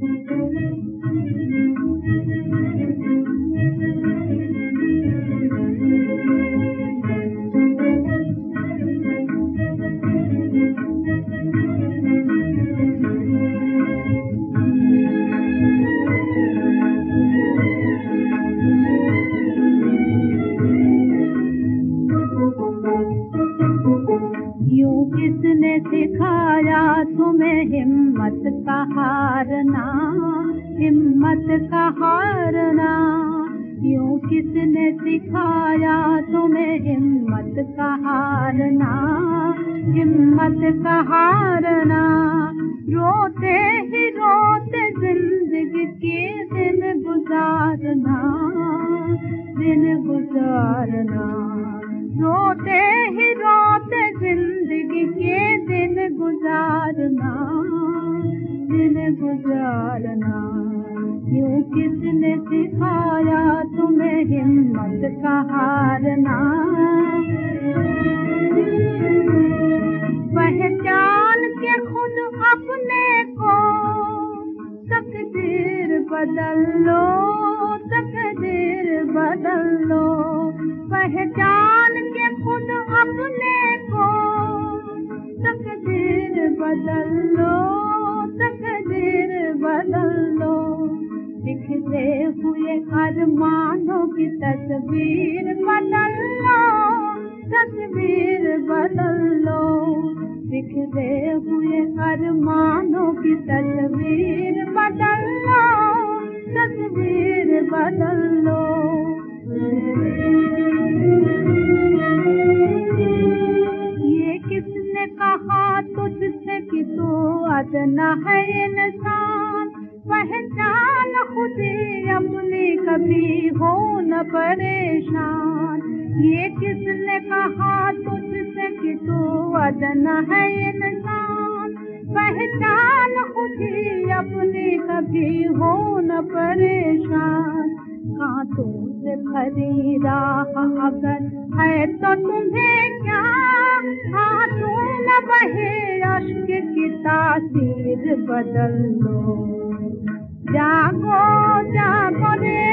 Thank you. सिखाया तुम्हें हिम्मत का हारना, हिम्मत का हारना। यूँ किसने सिखाया तुम्हें हिम्मत का हारना, हिम्मत का हारना? रोते ही रोते ज़िंदगी के दिन गुजारना दिन गुजारना। रोते ही गुजारना दिन गुजारना। क्यों किसने सिखाया तुम्हें हिम्मत का हारना? पहचान के खुद अपने को, तकदीर बदल लो, तकदीर बदल लो। पहचान बदल लो तकदीर बदल। लो दिखते हुए अरमानों की तस्वीर बदल लो तस्वीर बदल। लो दिखते हुए अरमानों की तस्वीर बदल लो तस्वीर बदल। लो अदना है इंसान। पहचान खुद अपनी कभी हो न परेशान। ये किसने कहा तुझसे कि तू अदना है इंसान? पहचान खुद अपनी कभी हो न परेशान। कांटों से भरी राह अगर है तो तुम्हें क्या? आँसू न बहे अश्क की तासीर बदल लो। जागो जागो रे